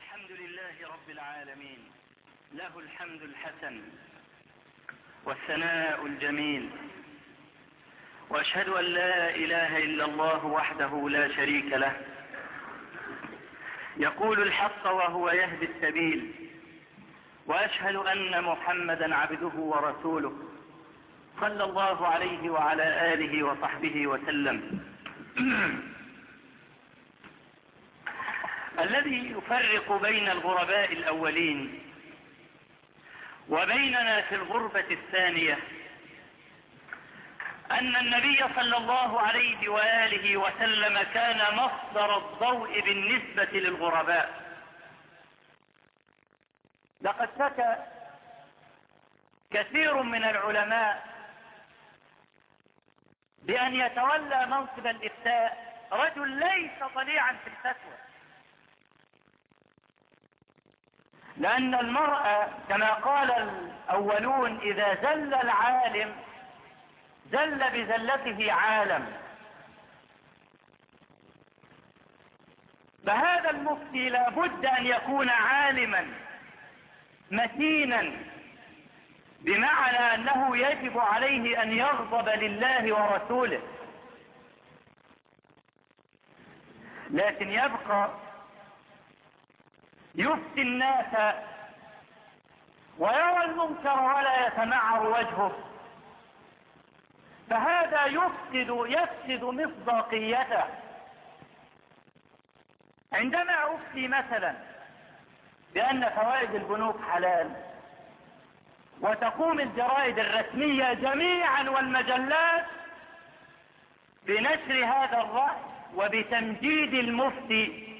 الحمد لله رب العالمين له الحمد الحسن والثناء الجميل وأشهد أن لا إله إلا الله وحده لا شريك له يقول الحق وهو يهدي السبيل وأشهد أن محمدا عبده ورسوله صلى الله عليه وعلى آله وصحبه وسلم. الذي يفرق بين الغرباء الأولين وبيننا في الغربة الثانية أن النبي صلى الله عليه وآله وسلم كان مصدر الضوء بالنسبة للغرباء. لقد شكى كثير من العلماء بأن يتولى منصب الإفتاء رجل ليس طليعا في الفتوى. لأن المرأة كما قال الأولون إذا زل العالم زل بزلته عالم. فهذا المفتي لابد أن يكون عالما متينا بمعنى أنه يجب عليه أن يغضب لله ورسوله. لكن يبقى يفتي الناس ويرى المنكر ولا يتمعر وجهه. فهذا يفسد يفسد مصداقيته. عندما أفتي مثلا بأن فوائد البنوك حلال وتقوم الجرائد الرسمية جميعا والمجلات بنشر هذا الرأي وبتمجيد المفتي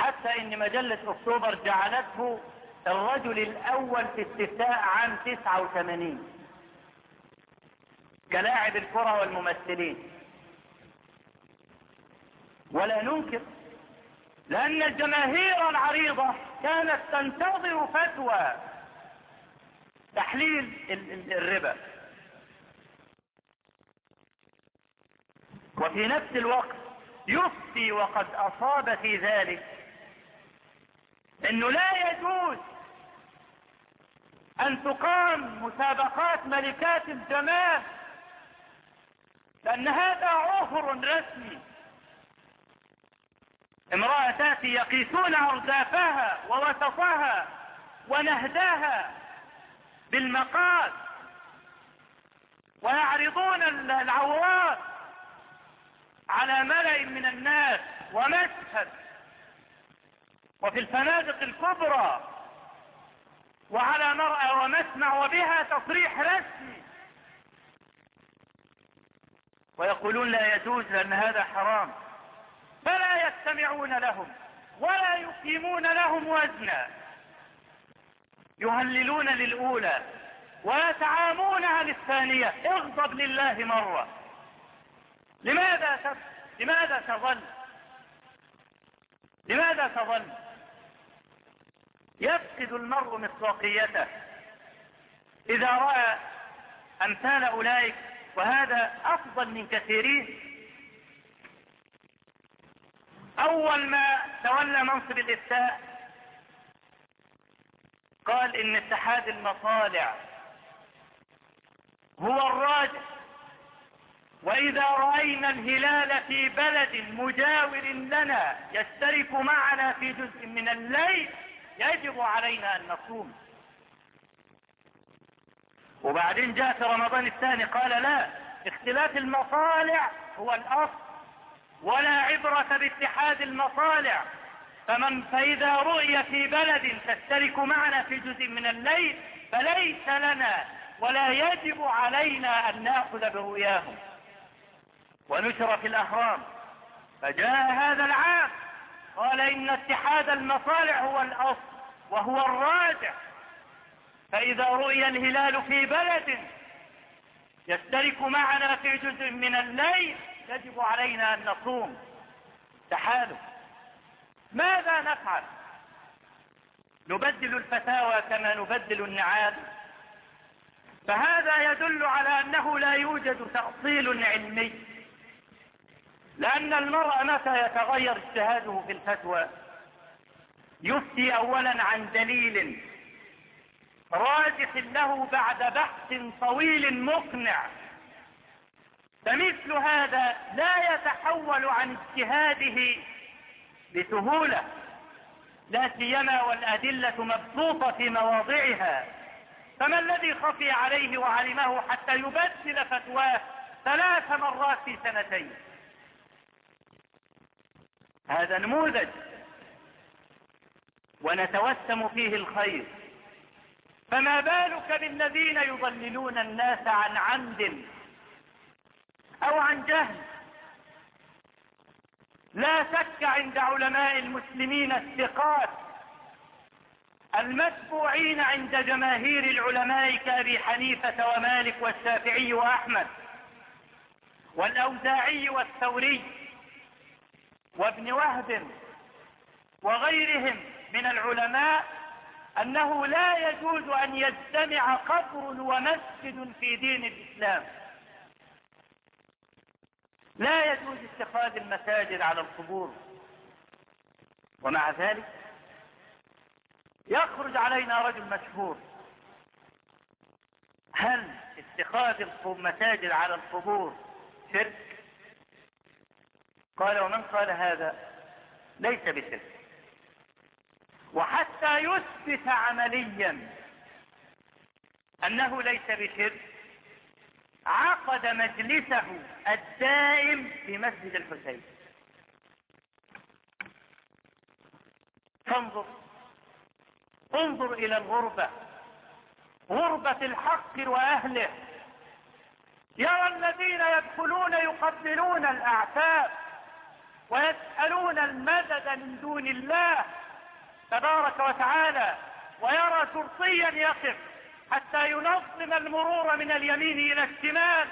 حتى إن مجلة أكتوبر جعلته الرجل الأول في استفتاء عام 89 كلاعب الكرة والممثلين. ولا ننكر لأن الجماهير العريضة كانت تنتظر فتوى تحليل الربا. وفي نفس الوقت يفتي وقد أصاب في ذلك إنه لا يجوز أن تقام مسابقات ملكات الجمال لأن هذا عهر رسمي. امرأة تأتي يقيسون اردافها ووسطها ونهداها بالمقاس ويعرضون العورات على ملأ من الناس ومشهد. وفي الفنادق الكبرى وعلى مرأى ومسمع وبها تصريح رسمي. ويقولون لا يجوز لأن هذا حرام. فلا يستمعون لهم ولا يقيمون لهم وزنا. يهللون للأولى ويتعامونها للثانية. اغضب لله مرة. لماذا. لماذا تظل؟ لماذا تظل؟ يفقد المرء مصداقيته. إذا رأى أمثال أولئك وهذا أفضل من كثيرين أول ما تولى منصب الإفتاء قال إن اتحاد المصالع هو الراجح. وإذا رأينا الهلال في بلد مجاور لنا يشترك معنا في جزء من الليل يجب علينا أن نصوم. وبعدين جاء في رمضان الثاني قال لا اختلاف المصالع هو الأصل ولا عبرة باتحاد المصالع فمن فإذا رؤي في بلد تشترك معنا في جزء من الليل فليس لنا ولا يجب علينا أن نأخذ برؤياهم. ونشر في الأهرام. فجاء هذا العام قال إن اتحاد المصالح هو الأصل وهو الراجع فإذا رؤي الهلال في بلد يشترك معنا في جزء من الليل يجب علينا أن نصوم. تحالف. ماذا نفعل؟ نبدل الفتاوى كما نبدل النعال. فهذا يدل على أنه لا يوجد تأصيل علمي. لأن المرء متى يتغير اجتهاده في الفتوى؟ يفتي اولا عن دليل راجح له بعد بحث طويل مقنع. فمثل هذا لا يتحول عن اجتهاده بسهولة لا سيما والأدلة مبسوطة في مواضعها. فما الذي خفي عليه وعلمه حتى يبدل فتواه ثلاث مرات في سنتين؟ هذا نموذج ونتوسم فيه الخير. فما بالك بالذين يضللون الناس عن عمد أو عن جهل؟ لا شك عند علماء المسلمين الثقات المتبوعين عند جماهير العلماء كأبي حنيفة ومالك والشافعي وأحمد والأوزاعي والثوري. وابن وهب وغيرهم من العلماء أنه لا يجوز أن يجتمع قبر ومسجد في دين الإسلام. لا يجوز اتخاذ المساجد على القبور. ومع ذلك يخرج علينا رجل مشهور. هل اتخاذ المساجد على القبور شرك؟ قال ومن قال هذا؟ ليس بشرك. وحتى يثبت عمليا أنه ليس بشرك عقد مجلسه الدائم في مسجد الحسين. فانظر انظر إلى الغربة. غربة الحق وأهله. يرى الذين يدخلون يقبلون الأعتاب. ويسألون المدد من دون الله تبارك وتعالى ويرى شرطيا يقف حتى ينظم المرور من اليمين إلى الشمال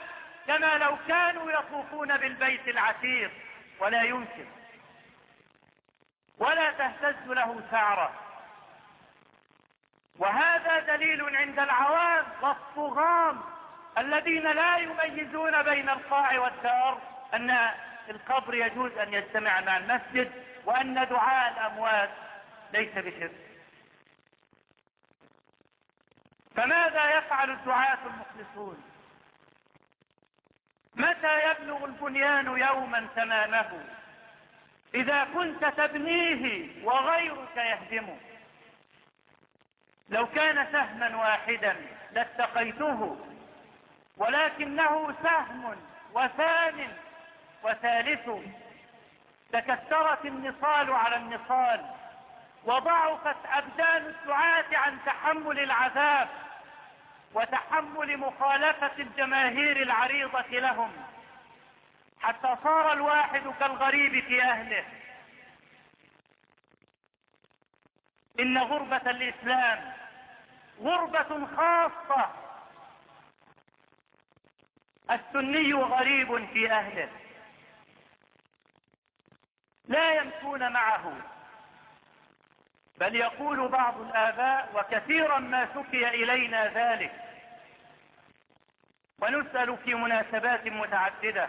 كما لو كانوا يطوفون بالبيت العتيق. ولا يمكن. ولا تهتز له سعره وهذا دليل عند العوام والطغام الذين لا يميزون بين القاع والدار ان القبر يجوز أن يجتمع مع المسجد وأن دعاء الأموات ليس بشرك. فماذا يفعل الدعاة المخلصون؟ متى يبلغ البنيان يوما تمامه؟ إذا كنت تبنيه وغيرك يهدمه. لو كان سهما واحدا لاتقيته ولكنه سهم وثان وثالث تكسرت النصال على النصال وضعفت أبدان الدعاة عن تحمل العذاب وتحمل مخالفة الجماهير العريضة لهم حتى صار الواحد كالغريب في أهله. إن غربة الإسلام غربة خاصة السني غريب في أهله. لا يمشون معه. بل يقول بعض الآباء وكثيرا ما شكي إلينا ذلك. ونسأل في مناسبات متعددة.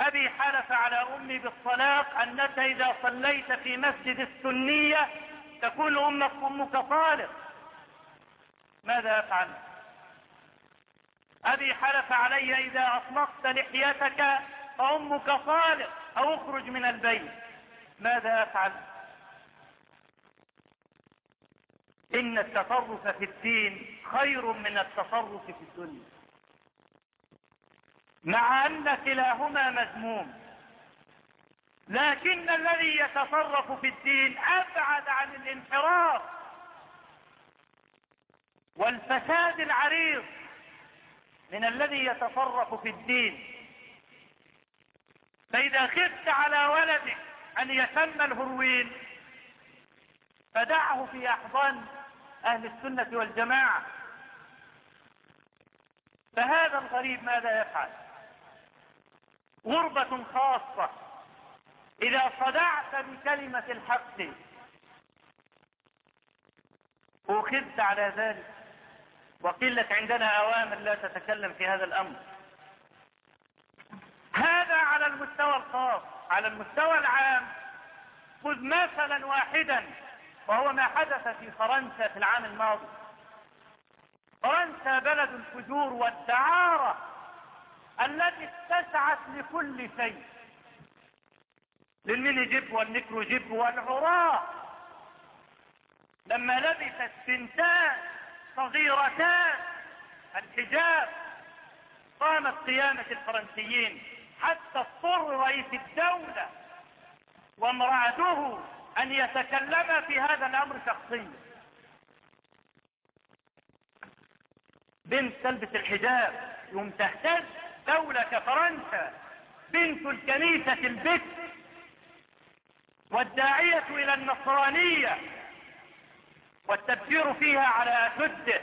أبي حلف على أمي بالطلاق أنك إذا صليت في مسجد السنية تكون أمك أمك طالق. ماذا أفعل؟ أبي حلف علي إذا أطلقت لحيتك فأمك طالق. أو اخرج من البيت. ماذا أفعل؟ إن التصرف في الدين خير من التصرف في الدنيا. مع أن كلاهما مذموم. لكن الذي يتصرف في الدين أبعد عن الانحراف والفساد العريض من الذي يتصرف في الدين. فإذا خفت على ولدك أن يسمى الهروين فدعه في أحضان أهل السنة والجماعة. فهذا الغريب ماذا يفعل؟ غربة خاصة. إذا صدعت بكلمة الحق أخذت على ذلك. وقلت عندنا أوامر لا تتكلم في هذا الأمر. هذا على المستوى الخاص على المستوى العام. خذ مثلا واحدا وهو ما حدث في فرنسا في العام الماضي. فرنسا بلد الفجور والدعارة التي اتسعت لكل شيء. للميني جيب والنيكرو جيب والعراة لما لبست بنتان صغيرتان الحجاب قامت قيامة الفرنسيين. حتى اضطر رئيس الدولة وامرأته أن يتكلم في هذا الأمر شخصيا. بنت تلبس الحجاب يوم تهتز دولة كفرنسا. بنت الكنيسة البت والداعية إلى النصرانية. والتبشير فيها على أسده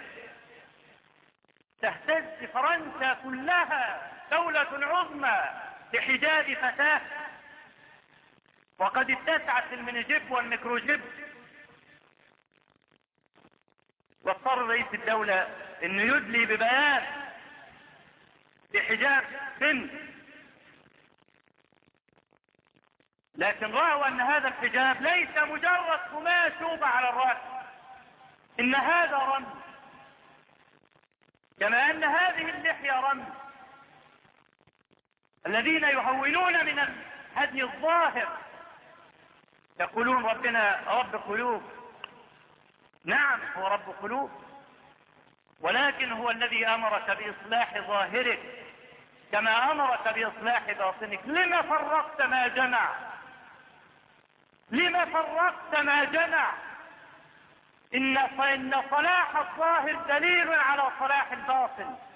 تهتز فرنسا كلها دولة عظمى. بحجاب فتاة. وقد اتسعت المنجب والميكروجيب. واضطر رئيس الدولة إنه يدلي ببيان بحجاب بنت لكن رأوا أن هذا الحجاب ليس مجرد قماش يوضع على الرأس. إن هذا رمز. كما أن هذه اللحية رمز. الذين يهونون من الهدي الظاهر. يقولون ربنا رب قلوب. نعم هو رب قلوب. ولكن هو الذي أمرك بإصلاح ظاهرك كما أمرك بإصلاح باطنك. لما فرقت ما جمع؟ لما فرقت ما جمع؟ إن فإن صلاح الظاهر دليل على صلاح الباطن.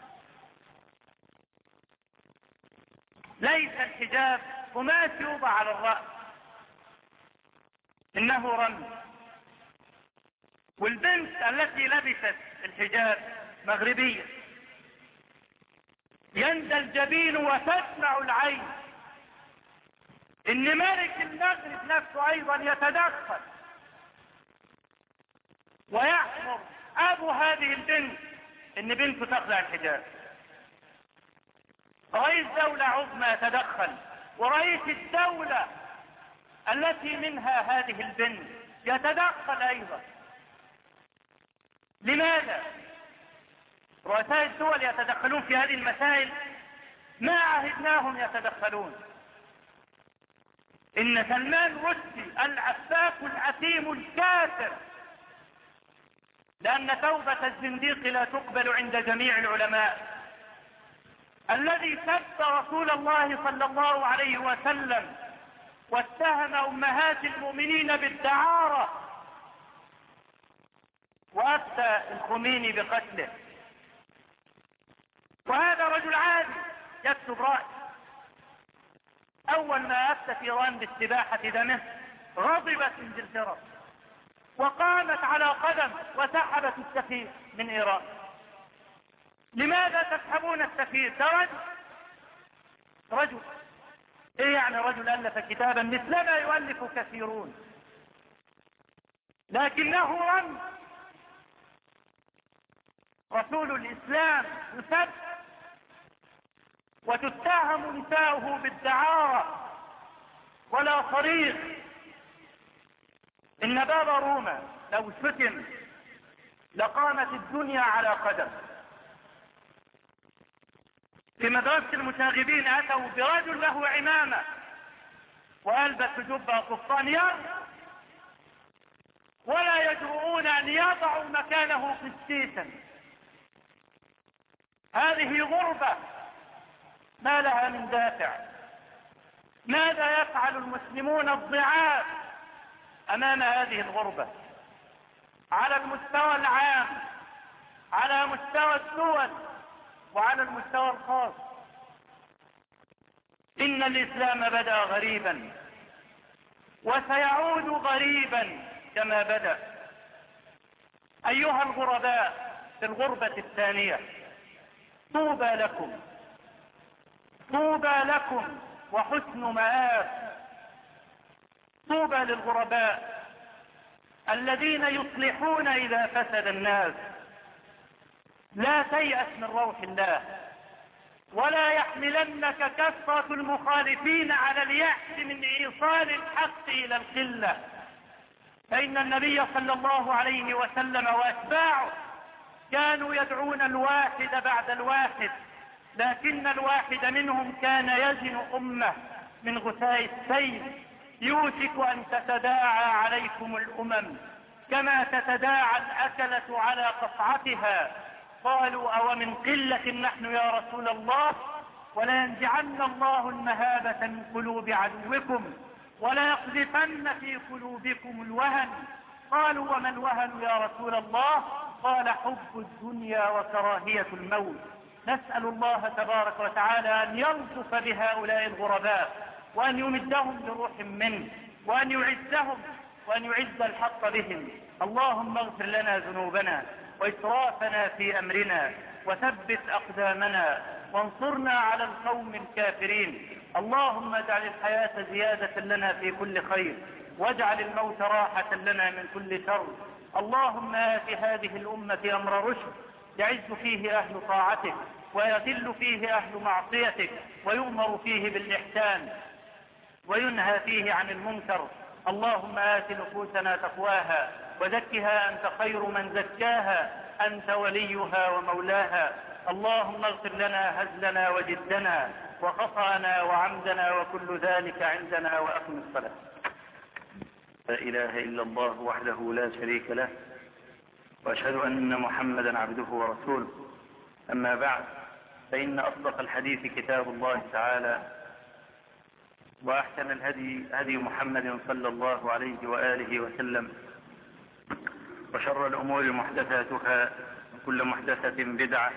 ليس الحجاب قماش يوضع على الرأس. إنه رمز والبنت التي لبست الحجاب مغربية. يندى الجبين وتسمع العين. إن ملك المغرب نفسه أيضا يتدخل. ويأمر أبو هذه البنت إن بنته تخلع الحجاب. رئيس دولة عظمى يتدخل ورئيس الدولة التي منها هذه البنت يتدخل أيضا. لماذا؟ رؤساء الدول يتدخلون في هذه المسائل. ما عهدناهم يتدخلون؟ إن سلمان رشدي العفاف العتيم الكافر لأن توبة الزنديق لا تقبل عند جميع العلماء. الذي سب رسول الله صلى الله عليه وسلم واتهم أمهات المؤمنين بالدعارة وأفتى الخميني بقتله. وهذا رجل عادي يكتب رأي. أول ما افتت ايران باستباحة دمه غضبت انجلترا وقامت على قدم وسحبت السفير من ايران لماذا تسحبون السفير؟ ده رجل. إيه يعني رجل ألف كتابا؟ مثلما يؤلف كثيرون. لكنه رمز رسول الإسلام يسب وتتهم نساؤه بالدعارة ولا صريخ. إن باب روما لو شتم لقامت الدنيا على قدم. في مدرسة المشاغبين أتوا برجل له عمامة وألبس جبة قفطان ولا يجرؤون أن يضعوا مكانه قسيسا. هذه غربة ما لها من دافع. ماذا يفعل المسلمون الضعاف أمام هذه الغربة؟ على المستوى العام على مستوى الدول وعلى المستوى الخاص. إن الإسلام بدأ غريبا وسيعود غريبا كما بدأ. أيها الغرباء في الغربة الثانية طوبى لكم طوبى لكم وحسن مآب. طوبى للغرباء الذين يصلحون إذا فسد الناس. لا تيأس من روح الله ولا يحملنك كثرة المخالفين على اليأس من إيصال الحق إلى القلة. فإن النبي صلى الله عليه وسلم وأتباعه كانوا يدعون الواحد بعد الواحد لكن الواحد منهم كان يزن أمة من غثاء السيل. يوشك أن تتداعى عليكم الأمم كما تتداعى الأكلة على قطعتها. قالوا أو من قلة نحن يا رسول الله ولينزعن الله المهابة من قلوب عدوكم وليقذفن في قلوبكم الوهن. قالوا وما الوهن يا رسول الله؟ قال حب الدنيا وكراهية الموت. نسأل الله تبارك وتعالى أن يلطف بهؤلاء الغرباء وأن يمدهم بروح منه وأن يعزهم وأن يعز الحق بهم. اللهم اغفر لنا ذنوبنا وإسرافنا في أمرنا وثبت أقدامنا وانصرنا على القوم الكافرين. اللهم اجعل الحياة زيادة لنا في كل خير واجعل الموت راحة لنا من كل شر. اللهم آت هذه الأمة أمر رشد يعز فيه أهل طاعتك ويذل فيه أهل معصيتك ويؤمر فيه بالإحسان وينهى فيه عن المنكر. اللهم آت نفوسنا تقواها وزكها أنت خير من زكاها أنت وليها ومولاها. اللهم اغفر لنا هزلنا وجدنا وخطأنا وعمدنا وكل ذلك عندنا وأقم الصلاة. لا إله إلا الله وحده لا شريك له وأشهد أن محمدا عبده ورسوله. أما بعد فإن أصدق الحديث كتاب الله تعالى وأحسن الهدي هدي محمد صلى الله عليه وآله وسلم. وشر الأمور محدثاتها وكل محدثة بدعة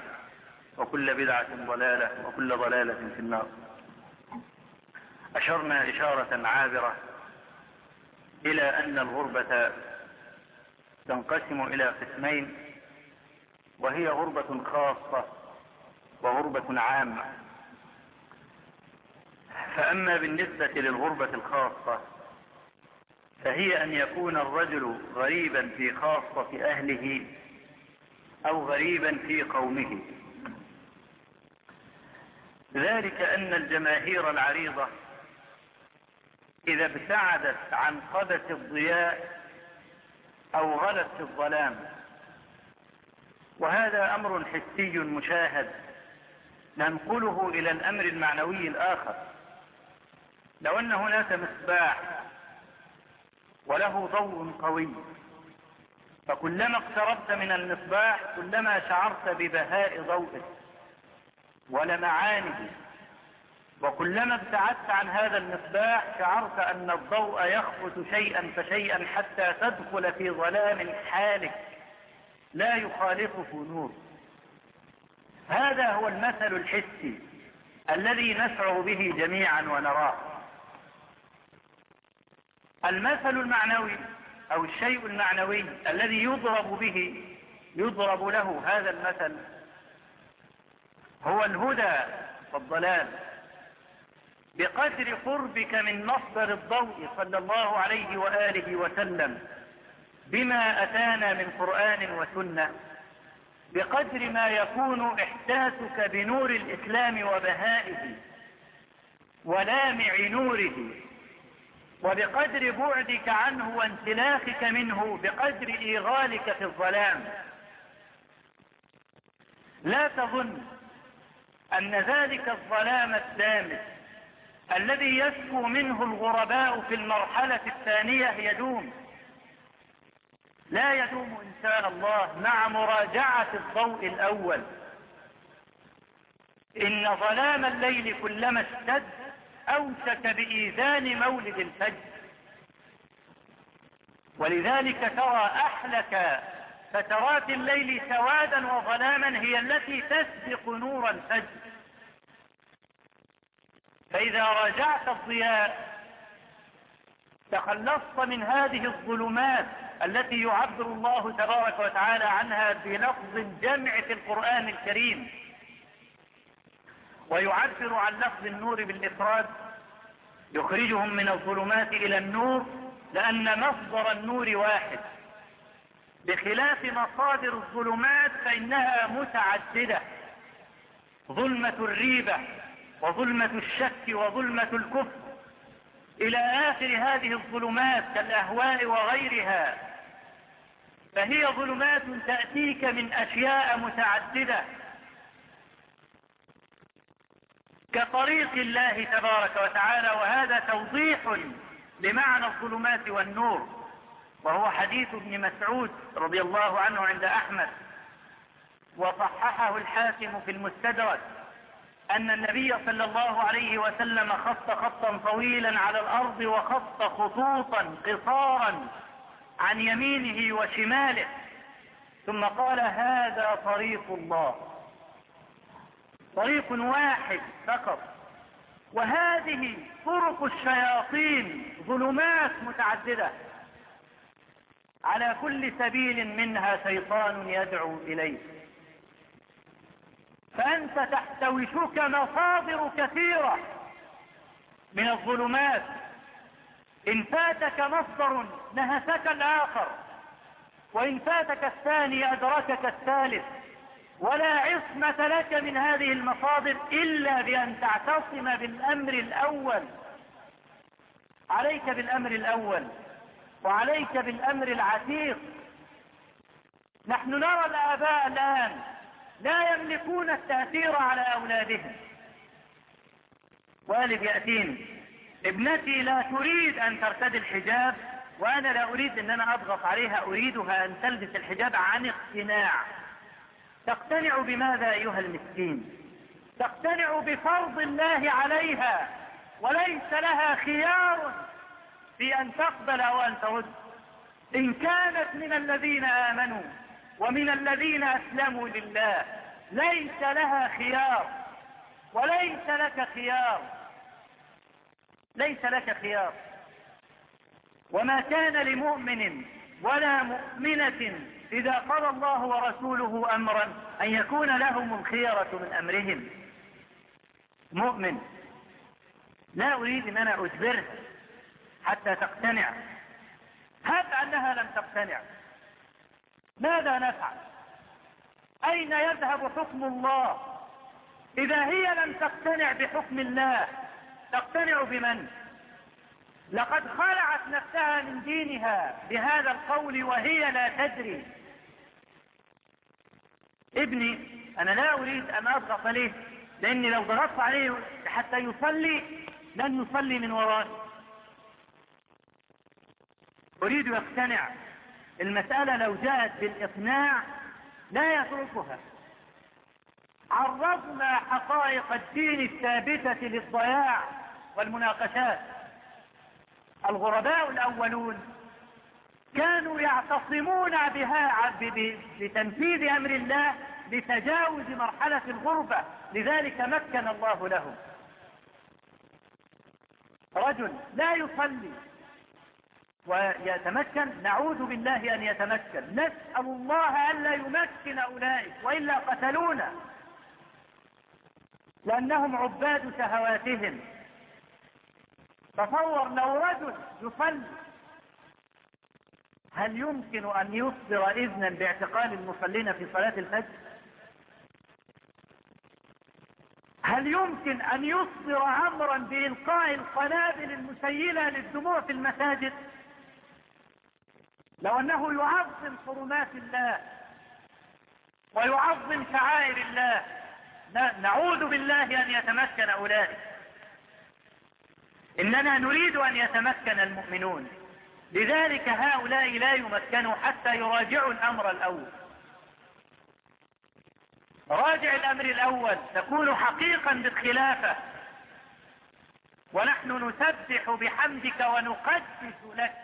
وكل بدعة ضلالة وكل ضلالة في النار. أشرنا إشارة عابرة إلى أن الغربة تنقسم إلى قسمين وهي غربة خاصة وغربة عامة. فأما بالنسبة للغربة الخاصة فهي أن يكون الرجل غريبا في خاصة أهله أو غريبا في قومه. ذلك أن الجماهير العريضة إذا ابتعدت عن قبس الضياء أو غلت في الظلام وهذا أمر حسي مشاهد ننقله إلى الأمر المعنوي الآخر. لو أن هناك مصباح وله ضوء قوي. فكلما اقتربت من المصباح كلما شعرت ببهاء ضوئه ولمعانه. وكلما ابتعدت عن هذا المصباح شعرت أن الضوء يخبط شيئا فشيئا حتى تدخل في ظلام حالك لا يخالفه نور. هذا هو المثل الحسي الذي نسعى به جميعا ونراه. المثل المعنوي أو الشيء المعنوي الذي يضرب به يضرب له هذا المثل هو الهدى والضلال. بقدر قربك من مصدر الضوء صلى الله عليه وآله وسلم بما أتانا من قرآن وسنة بقدر ما يكون إحساسك بنور الإسلام وبهائه ولامع نوره وبقدر بعدك عنه وانسلاخك منه بقدر إيغالك في الظلام. لا تظن أن ذلك الظلام الدامس الذي يسكو منه الغرباء في المرحلة الثانية يدوم. لا يدوم إن شاء الله مع مراجعة الضوء الأول. إن ظلام الليل كلما اشتد أوشك بإيذان مولد الفجر. ولذلك ترى أحلك فترات الليل سوادا وظلاما هي التي تسبق نور الفجر. فإذا راجعت الضياء تخلصت من هذه الظلمات التي يعبر الله تبارك وتعالى عنها بلفظ الجمع في القرآن الكريم. ويعبر عن لفظ النور بالإفراد يخرجهم من الظلمات إلى النور لأن مصدر النور واحد. بخلاف مصادر الظلمات فإنها متعددة. ظلمة الريبة وظلمة الشك وظلمة الكفر. إلى آخر هذه الظلمات كالأهواء وغيرها فهي ظلمات تأتيك من أشياء متعددة. كطريق الله تبارك وتعالى وهذا توضيح لمعنى الظلمات والنور. وهو حديث ابن مسعود رضي الله عنه عند أحمد. وصححه الحاكم في المستدرك أن النبي صلى الله عليه وسلم خط خطا طويلا على الأرض وخط خطوطا قصارا عن يمينه وشماله. ثم قال هذا طريق الله. طريق واحد فقط. وهذه طرق الشياطين ظلمات متعددة. على كل سبيل منها شيطان يدعو إليه فأنت تحتوشك مصادر كثيرة من الظلمات. إن فاتك مصدر نهسك الآخر وإن فاتك الثاني أدركك الثالث. ولا عصمة لك من هذه المصادر إلا بأن تعتصم بالأمر الأول. عليك بالأمر الأول وعليك بالأمر العتيق. نحن نرى الآباء الآن لا يملكون التأثير على أولادهم. والد يأتيني ابنتي لا تريد أن ترتدي الحجاب وأنا لا أريد أن أنا أضغط عليها أريدها أن تلبس الحجاب عن اقتناع. تقتنع بماذا أيها المسكين؟ تقتنع بفرض الله عليها وليس لها خيار في أن تقبل أو أن ترد. إن كانت من الذين آمنوا ومن الذين أسلموا لله ليس لها خيار وليس لك خيار. ليس لك خيار. وما كان لمؤمن ولا مؤمنة إذا قضى الله ورسوله أمرا أن يكون لهم الخيرة من أمرهم. مؤمن لا أريد أن أنا أجبرها حتى تقتنع. هب أنها لم تقتنع. ماذا نفعل؟ أين يذهب حكم الله؟ إذا هي لم تقتنع بحكم الله تقتنع بمن؟ لقد خلعت نفسها من دينها بهذا القول وهي لا تدري. ابني أنا لا أريد أن أضغط عليه لأني لو ضغطت عليه حتى يصلي لن يصلي من ورائي. أريد يقتنع المسألة لو جاءت بالإقناع لا يتركها. عرضنا حقائق الدين الثابتة للضياع والمناقشات. الغرباء الأولون كانوا يعتصمون بها بتنفيذ أمر الله لتجاوز مرحلة الغربة. لذلك مكن الله لهم. رجل لا يصلي ويتمكن نعوذ بالله أن يتمكن. نسأل الله ألا يمكن أولئك وإلا قتلونا. لأنهم عباد شهواتهم. تصور لو رجل يصلي هل يمكن أن يصدر إذنا باعتقال المصلين في صلاة الفجر؟ هل يمكن أن يصدر أمرا بإلقاء القنابل المسيلة للدموع في المساجد؟ لو أنه يعظم حرمات الله ويعظم شعائر الله نعوذ بالله أن يتمكن أولئك. إننا نريد أن يتمكن المؤمنون. لذلك هؤلاء لا يمكنوا حتى يراجعوا الأمر الأول. راجع الأمر الأول تكون حقيقا بالخلافة. ونحن نسبح بحمدك ونقدس لك.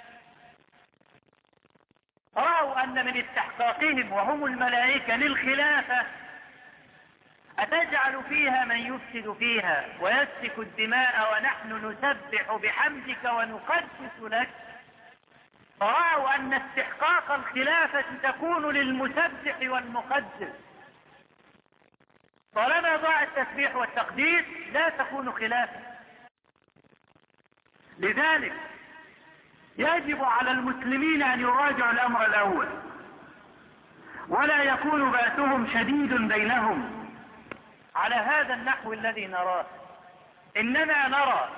رأوا أن من استحقاقهم وهم الملائكة للخلافة. أتجعل فيها من يفسد فيها ويسفك الدماء ونحن نسبح بحمدك ونقدس لك؟ فرأوا أن استحقاق الخلافة تكون للمسبح والمقدس. طالما ضاع التسبيح والتقديس لا تكون خلافة. لذلك يجب على المسلمين أن يراجعوا الأمر الأول. ولا يكون بأسهم شديد بينهم. على هذا النحو الذي نراه. إننا نرى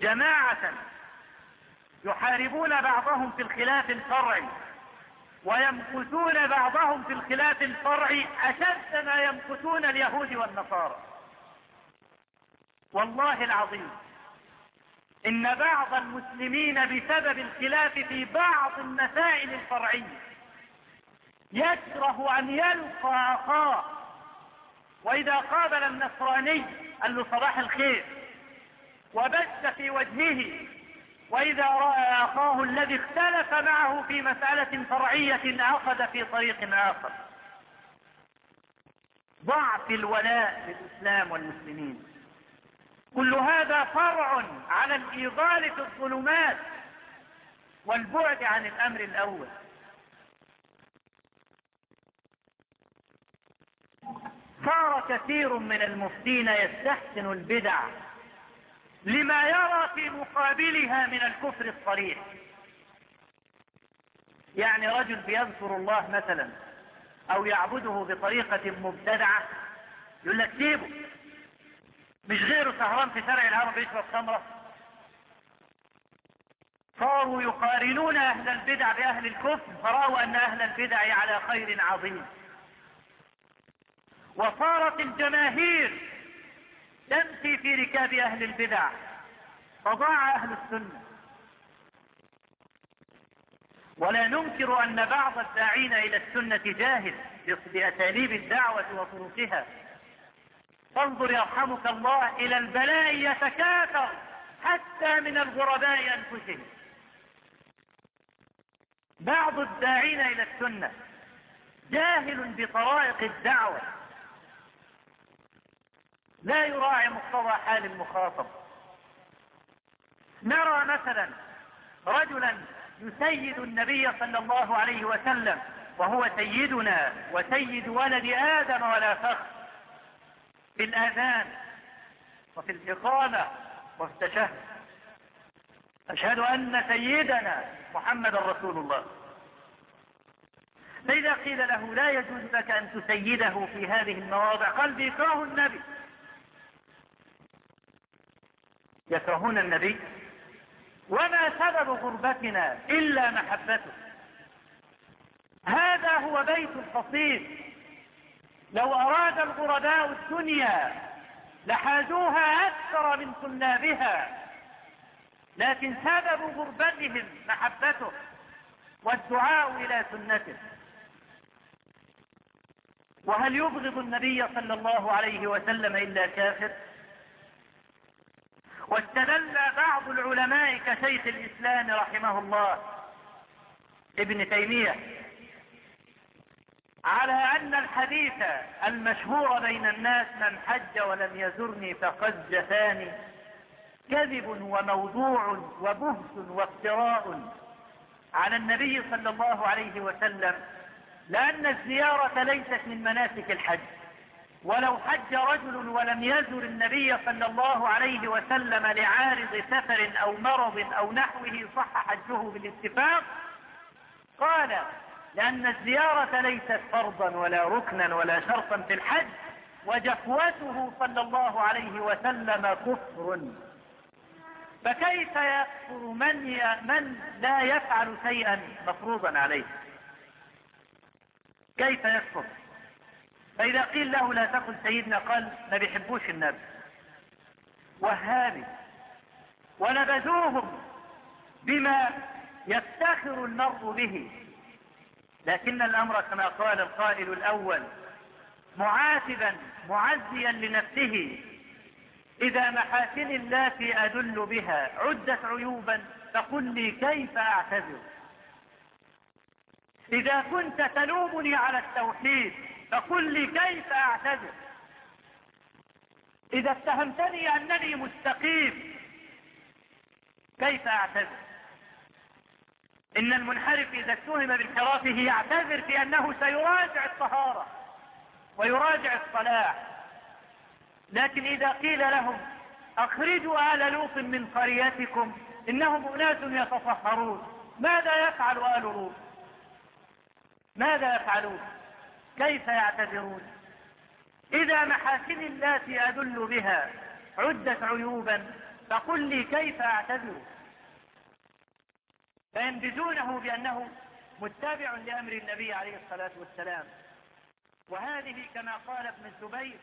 جماعة يحاربون بعضهم في الخلاف الفرعي ويمكثون بعضهم في الخلاف الفرعي أشد ما يمكثون اليهود والنصارى. والله العظيم إن بعض المسلمين بسبب الخلاف في بعض المسائل الفرعية يكره أن يلقى أخاه. وإذا قابل النصراني قال له صباح الخير وبث في وجهه وإذا رأى أخاه الذي اختلف معه في مسألة فرعية أخذ في طريق آخر. ضعف الولاء للإسلام والمسلمين. كل هذا فرع على الإيغال في الظلمات والبعد عن الأمر الأول. صار كثير من المفتين يستحسن البدع لما يرى في مقابلها من الكفر الصريح. يعني رجل بيذكر الله مثلا أو يعبده بطريقة مبتدعة يقول لك سيبه. مش غيره سهران في شارع الهرم بيشرب خمرة. صاروا يقارنون أهل البدع بأهل الكفر فرأوا أن أهل البدع على خير عظيم. وصارت الجماهير تمشي في ركاب أهل البدع. فضاع أهل السنة. ولا ننكر أن بعض الداعين إلى السنة جاهل بأساليب الدعوة وطرقها. فانظر يرحمك الله إلى البلاء يتكاثر حتى من الغرباء أنفسهم. بعض الداعين إلى السنة جاهل بطرائق الدعوة لا يراعي مقتضى حال المخاطب. نرى مثلا رجلا يسيد النبي صلى الله عليه وسلم وهو سيدنا وسيد ولد آدم ولا فخر. في الآذان وفي الإقامة وفي التشهد. أشهد أن سيدنا محمد رسول الله. فإذا قيل له لا يجوز لك أن تسيده في هذه المواضع قال بيكره النبي. يكرهون النبي وما سبب غربتنا إلا محبته. هذا هو بيت القصيد لو أراد الغرباء الدنيا لحازوها أكثر من طلابها لكن سبب غربتهم محبته والدعاء إلى سنته. وهل يبغض النبي صلى الله عليه وسلم إلا كافر؟ واستدل بعض العلماء كشيخ الإسلام رحمه الله ابن تيمية على أن الحديث المشهور بين الناس من حج ولم يزرني فقد جفاني كذب وموضوع وبهت وافتراء على النبي صلى الله عليه وسلم لأن الزيارة ليست من مناسك الحج. ولو حج رجل ولم يزر النبي صلى الله عليه وسلم لعارض سفر أو مرض أو نحوه صح حجه بالاتفاق قال لأن الزيارة ليست فرضا ولا ركنا ولا شرطا في الحج وجفوته صلى الله عليه وسلم كفر. فكيف يكفر من, من لا يفعل شيئا مفروضا عليه؟ كيف يكفر؟ فإذا قيل له لا تقل سيدنا قال ما بيحبوش النبي وهابي ونبذوهم بما يفتخر المرء به. لكن الأمر كما قال القائل الأول معاتبا معزيا لنفسه. إذا محاسن التي أدل بها عدت عيوبا فقل لي كيف أعتذر؟ إذا كنت تلومني على التوحيد فقل لي كيف أعتذر؟ إذا اتهمتني أنني مستقيم كيف أعتذر؟ إن المنحرف إذا اتهم بانحرافه يعتذر انه سيراجع الطهارة ويراجع الصلاح لكن إذا قيل لهم أخرجوا آل لوط من قريتكم إنهم أناس يتطهرون ماذا يفعل آل لوط؟ ماذا يفعلون؟ كيف يعتذرون؟ إذا محاسن التي أدل بها عدت عيوبا فقل لي كيف أعتذر؟ فينبذونه بأنه متبع لأمر النبي عليه الصلاة والسلام. وهذه كما قال ابن الزبير